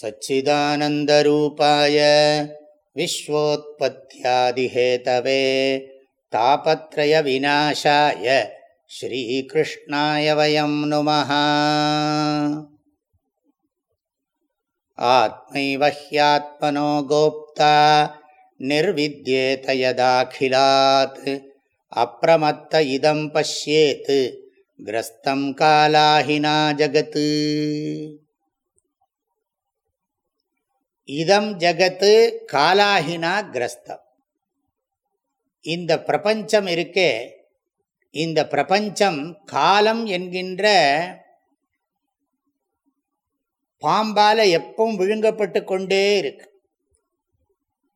सच्चिदानन्दरूपाय विश्वोत्पत्त्यादिहेतवे तापत्रयविनाशाय श्रीकृष्णाय वयं नुमः आत्मैव ह्यात्मनो गोप्ता निर्विद्येत यदाखिलात् अप्रमत्त इदं पश्येत् ग्रस्तं कालाहिना जगत् இதம் ஜகத்து காலாகினா கிரஸ்தம். இந்த பிரபஞ்சம் இருக்கே இந்த பிரபஞ்சம் காலம் என்கின்ற பாம்பால எப்பவும் விழுங்கப்பட்டு கொண்டே இருக்கு.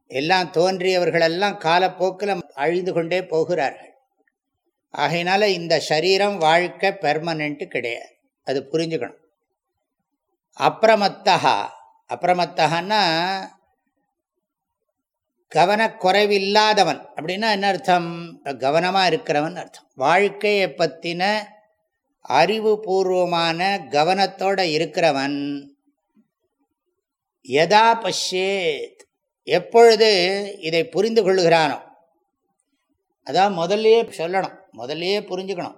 எல்லாம் தோன்றியவர்களெல்லாம் காலப்போக்கில் அழிந்து கொண்டே போகிறார்கள். ஆகையினால இந்த சரீரம் வாழ்க்கை பெர்மனண்ட்டு கிடையாது. அது புரிஞ்சுக்கணும். அப்பிரமத்தகா அப்பிரமத்தகன்னா கவனக்குறைவில்லாதவன். அப்படின்னா என்ன அர்த்தம்? கவனமாக இருக்கிறவன் அர்த்தம். வாழ்க்கையை பற்றின அறிவுபூர்வமான கவனத்தோடு இருக்கிறவன் எதா பஷ்யேத். எப்பொழுது இதை புரிந்து கொள்ளுகிறானோ? அதான் முதல்லையே சொல்லணும். முதல்லையே புரிஞ்சுக்கணும்.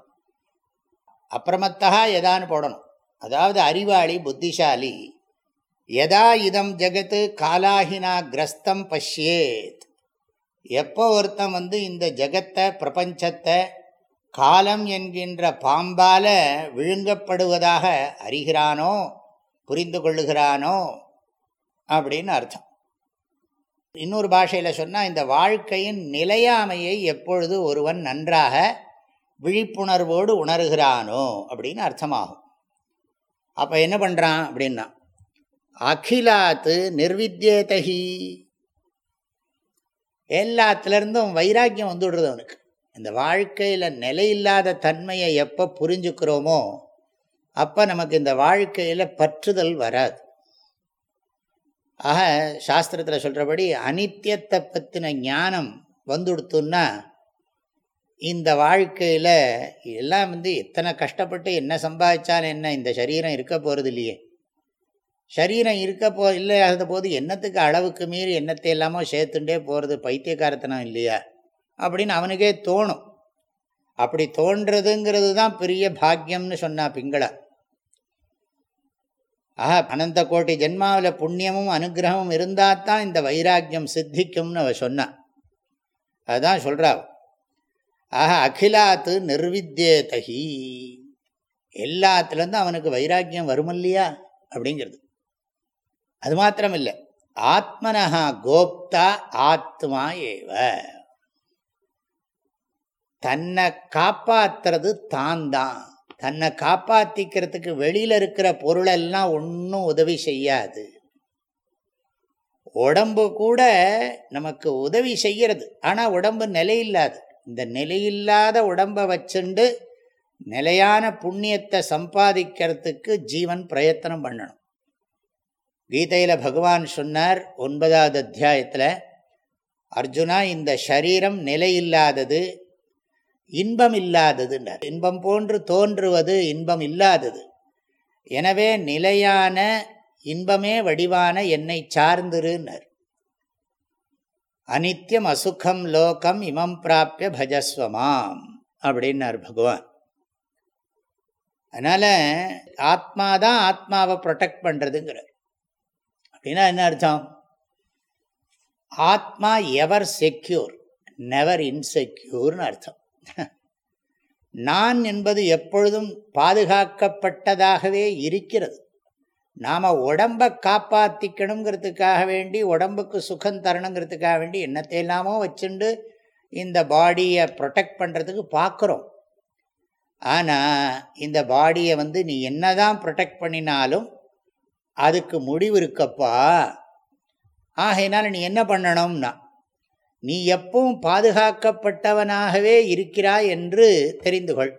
அப்புறமத்தகா எதான்னு போடணும். அதாவது அறிவாளி புத்திசாலி. எதா இதம் ஜெகத்து காலாகினா கிரஸ்தம் பஷ்யேத். எப்போ ஒருத்தன் வந்து இந்த ஜெகத்தை பிரபஞ்சத்தை காலம் என்கின்ற பாம்பால விழுங்கப்படுவதாக அறிகிறானோ புரிந்து கொள்ளுகிறானோ அப்படின்னு அர்த்தம். இன்னொரு பாஷையில் சொன்னால் இந்த வாழ்க்கையின் நிலையாமையை எப்பொழுது ஒருவன் நன்றாக விழிப்புணர்வோடு உணர்கிறானோ அப்படின்னு அர்த்தமாகும். அப்போ என்ன பண்ணுறான் அப்படின்னா அகிலாத்து நிர்வித்யேதகி எல்லாத்துலேருந்தும் வைராக்கியம் வந்துடுறது அவனுக்கு. இந்த வாழ்க்கையில் நிலையில்லாத தன்மையை எப்போ புரிஞ்சுக்கிறோமோ அப்போ நமக்கு இந்த வாழ்க்கையில் பற்றுதல் வராது. ஆக சாஸ்திரத்தில் சொல்கிறபடி அனித்தியத்தை பற்றின ஞானம் வந்துடுத்துன்னா இந்த வாழ்க்கையில் எல்லாம் வந்து எத்தனை கஷ்டப்பட்டு என்ன சம்பாதிச்சாலும் என்ன இந்த சரீரம் இருக்க போகிறது இல்லையே. சரீரம் இருக்க போ இல்லாத போது என்னத்துக்கு அளவுக்கு மீறி என்னத்தை எல்லாமோ சேர்த்துட்டே போகிறது பைத்தியக்காரத்தனம் இல்லையா? அப்படின்னு அவனுக்கே தோணும். அப்படி தோன்றதுங்கிறது தான் பெரிய பாக்கியம்னு சொன்னா பிங்கள. ஆஹா அனந்த கோட்டி ஜென்மாவில் புண்ணியமும் அனுகிரகமும் இருந்தால் தான் இந்த வைராக்கியம் சித்திக்கும்னு அவ சொன்னான் அதுதான் சொல்கிறா ஆஹா அகிலாத்து நிர்வித்யேதகி. எல்லாத்துலேருந்து அவனுக்கு வைராக்கியம் வருமில்லையா? அப்படிங்கிறது. அது மாத்திரம் இல்லை ஆத்மனஹா கோப்தா ஆத்மா ஏவ. தன்னை காப்பாத்துறது தான் தான் தன்னை காப்பாத்திக்கிறதுக்கு வெளியில இருக்கிற பொருளெல்லாம் ஒன்றும் உதவி செய்யாது. உடம்பு கூட நமக்கு உதவி செய்கிறது. ஆனால் உடம்பு நிலையில்லாது. இந்த நிலையில்லாத உடம்பை வச்சுண்டு நிலையான புண்ணியத்தை சம்பாதிக்கிறதுக்கு ஜீவன் பிரயத்தனம் பண்ணணும். கீதையில் பகவான் சொன்னார் ஒன்பதாவது அத்தியாயத்தில் அர்ஜுனா இந்த சரீரம் நிலையில்லாதது இன்பம் இல்லாததுன்றார் இன்பம் போன்று தோன்றுவது இன்பம் இல்லாதது. எனவே நிலையான இன்பமே வடிவான என்னை சார்ந்திருன்னர் அனித்யம் அசுகம் லோகம் இமம் பிராப்பிய பஜஸ்வமாம் அப்படின்னார் பகவான். அதனால் ஆத்மா தான் ஆத்மாவை ப்ரொடெக்ட் பண்ணுறதுங்கிறார் அப்படின்னா என்ன அர்த்தம்? ஆத்மா எவர் செக்யூர் நெவர் இன்செக்யூர்னு அர்த்தம். நான் என்பது எப்பொழுதும் பாதுகாக்கப்பட்டதாகவே இருக்கிறது. நாம் உடம்பை காப்பாற்றிக்கணுங்கிறதுக்காக வேண்டி உடம்புக்கு சுகம் தரணுங்கிறதுக்காக வேண்டி என்னத்தை என்னத்தையெல்லாமோ வச்சுண்டு இந்த பாடியை ப்ரொடெக்ட் பண்ணுறதுக்கு பார்க்குறோம் ஆனால் இந்த பாடியை வந்து நீ என்ன தான் ப்ரொடெக்ட் பண்ணினாலும் அதுக்கு முடிவு இருக்கப்பா. ஆகையினால் நீ என்ன பண்ணணும்னா நீ எப்பவும் பாதுகாக்கப்பட்டவனாகவே இருக்கிறாய் என்று தெரிந்து கொள்.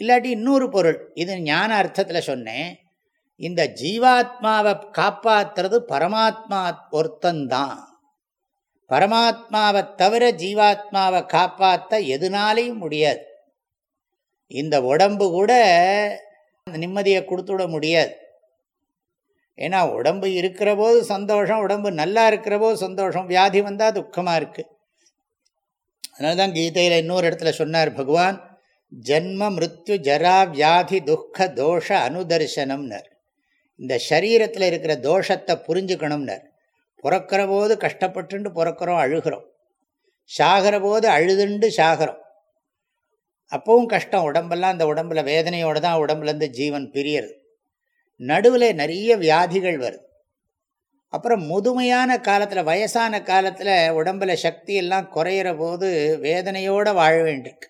இல்லாட்டி இன்னொரு பொருள் இது ஞான அர்த்தத்தில் சொன்னேன். இந்த ஜீவாத்மாவை காப்பாற்றுறது பரமாத்மா ஒருத்தந்தான் பரமாத்மாவை தவிர ஜீவாத்மாவை காப்பாற்ற எதுனாலையும் முடியாது. இந்த உடம்பு கூட நிம்மதியை கொடுத்துட முடியாது. ஏன்னா உடம்பு இருக்கிற போது சந்தோஷம் உடம்பு நல்லா இருக்கிற போது சந்தோஷம் வியாதி வந்தால் துக்கமாக இருக்குது அதனால தான் கீதையில் இன்னொரு இடத்துல சொன்னார் பகவான் ஜன்ம மிருத்யு ஜரா வியாதி துக்க தோஷ அனுதர்சனம்னர். இந்த சரீரத்தில் இருக்கிற தோஷத்தை புரிஞ்சுக்கணும்னர். பிறக்கிற போது கஷ்டப்பட்டுண்டு பிறக்கிறோம் அழுகிறோம். சாகிற போது அழுதுண்டு சாகிறோம். அப்பவும் கஷ்டம் உடம்பெல்லாம் அந்த உடம்புல வேதனையோடு தான் உடம்புலேருந்து ஜீவன் பிரியறது. நடுவில் நிறைய வியாதிகள் வருது. அப்புறம் முதுமையான காலத்தில் வயசான காலத்தில் உடம்பில் சக்தி எல்லாம் குறையிற போது வேதனையோடு வாழ வேண்டியிருக்கு.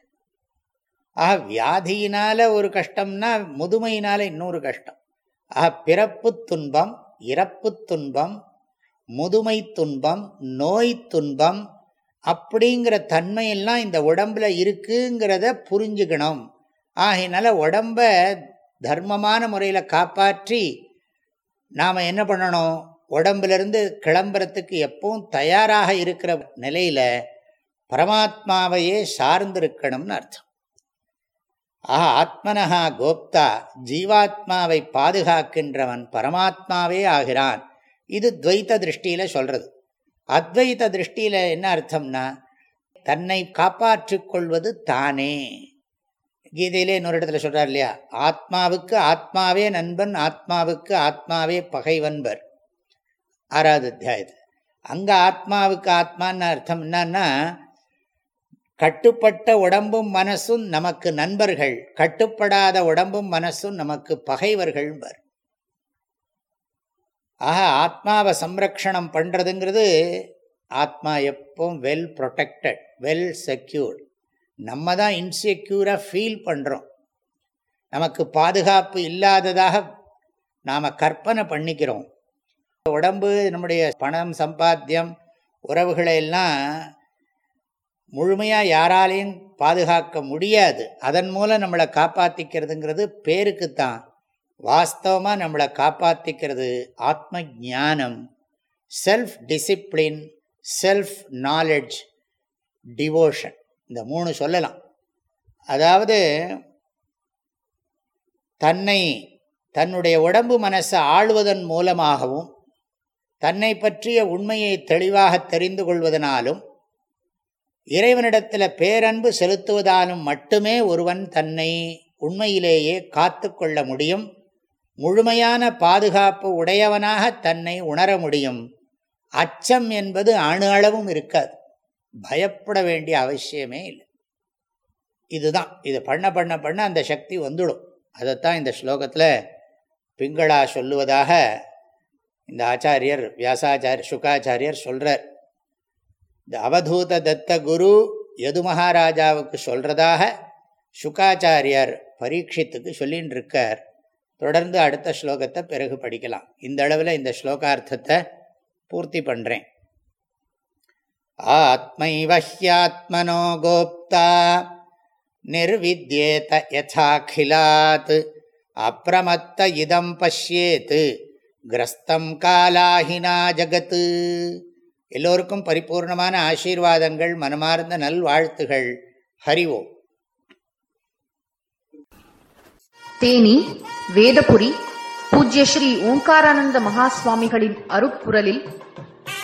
ஆக வியாதியினால் ஒரு கஷ்டம்னா முதுமையினால் இன்னொரு கஷ்டம். ஆக பிறப்பு துன்பம் இறப்பு துன்பம் முதுமை துன்பம் நோய் துன்பம் அப்படிங்கிற தன்மையெல்லாம் இந்த உடம்பில் இருக்குங்கிறத புரிஞ்சுக்கணும். ஆகையினால உடம்ப தர்மமான முறையில் காப்பாற்றி நாம் என்ன பண்ணணும்? உடம்பிலிருந்து கிளம்புறதுக்கு எப்பவும் தயாராக இருக்கிற நிலையில் பரமாத்மாவையே சார்ந்திருக்கணும்னு அர்த்தம். ஆஹா ஆத்மனஹா கோப்தா ஜீவாத்மாவை பாதுகாக்கின்றவன் பரமாத்மாவே ஆகிறான். இது துவைத்த திருஷ்டியில் சொல்கிறது அத்வைத திருஷ்டியில் என்ன அர்த்தம்னா தன்னை காப்பாற்றிக் கொள்வது தானே. கீதையிலே இன்னொரு இடத்துல சொல்கிறார் இல்லையா? ஆத்மாவுக்கு ஆத்மாவே நண்பன் ஆத்மாவுக்கு ஆத்மாவே பகைவன்பர். ஆறாவது அத்தியாயத்து. அங்கே ஆத்மாவுக்கு ஆத்மான்னு அர்த்தம் என்னன்னா கட்டுப்பட்ட உடம்பும் மனசும் நமக்கு நண்பர்கள் கட்டுப்படாத உடம்பும் மனசும் நமக்கு பகைவர்கள்பர். ஆக ஆத்மாவை சம்ரக்ஷணம் பண்ணுறதுங்கிறது ஆத்மா எப்பவும் வெல் ப்ரொடெக்டட் வெல் செக்யூர்ட் நம்ம தான் இன்செக்யூராக ஃபீல் பண்ணுறோம் நமக்கு பாதுகாப்பு இல்லாததாக நாம் கற்பனை பண்ணிக்கிறோம். உடம்பு நம்முடைய பணம் சம்பாத்தியம் உறவுகளை எல்லாம் முழுமையாக யாராலையும் பாதுகாக்க முடியாது. அதன் மூலம் நம்மளை காப்பாற்றிக்கிறதுங்கிறது பேருக்குத்தான். வாஸ்தவமாக நம்மளை காப்பாற்றிக்கிறது ஆத்ம ஜானம் self discipline self knowledge devotion இந்த மூணு சொல்லலாம். அதாவது தன்னை தன்னுடைய உடம்பு மனசை ஆள்வதன் மூலமாகவும் தன்னை பற்றிய உண்மையை தெளிவாக தெரிந்து கொள்வதனாலும் இறைவனிடத்தில் பேரன்பு செலுத்துவதாலும் மட்டுமே ஒருவன் தன்னை உண்மையிலேயே காத்து கொள்ள முடியும். முழுமையான பாதுகாப்பு உடையவனாக தன்னை உணர முடியும். அச்சம் என்பது அணு அளவும் இருக்காது. பயப்பட வேண்டிய அவசியமே இல்லை. இதுதான். இது பண்ண பண்ண பண்ண அந்த சக்தி வந்துடும். அதைத்தான் இந்த ஸ்லோகத்தில் பிங்களா சொல்லுவதாக இந்த ஆச்சாரியர் வியாசாச்சாரியர் சுகாச்சாரியர் சொல்கிறார் இந்த அவதூத தத்த குரு எது மகாராஜாவுக்கு சொல்கிறதாக சுகாச்சாரியார் பரீட்சித்துக்கு சொல்லின்னு இருக்கார் தொடர்ந்து அடுத்த ஸ்லோகத்தை பிறகு படிக்கலாம். இந்த அளவில் இந்த ஸ்லோகார்த்தத்தை பூர்த்தி பண்ணுறேன் ஆத்மைவஹ்யாத்மனோ கோப்தா நிர்வித்யேத யதாகிலாத் அப்பிரமத்த இதம் பஷ்யேத் கிரஸ்தம் காலாஹினா ஜகத்து எல்லோருக்கும் பரிபூர்ணமான ஆசீர்வாதங்கள் மனமார்ந்த நல்வாழ்த்துகள். ஹரிவோம் தேனி வேதபுரி பூஜ்ய ஸ்ரீ ஓங்காரானந்த மகாஸ்வாமிகளின் அருப்புரலில்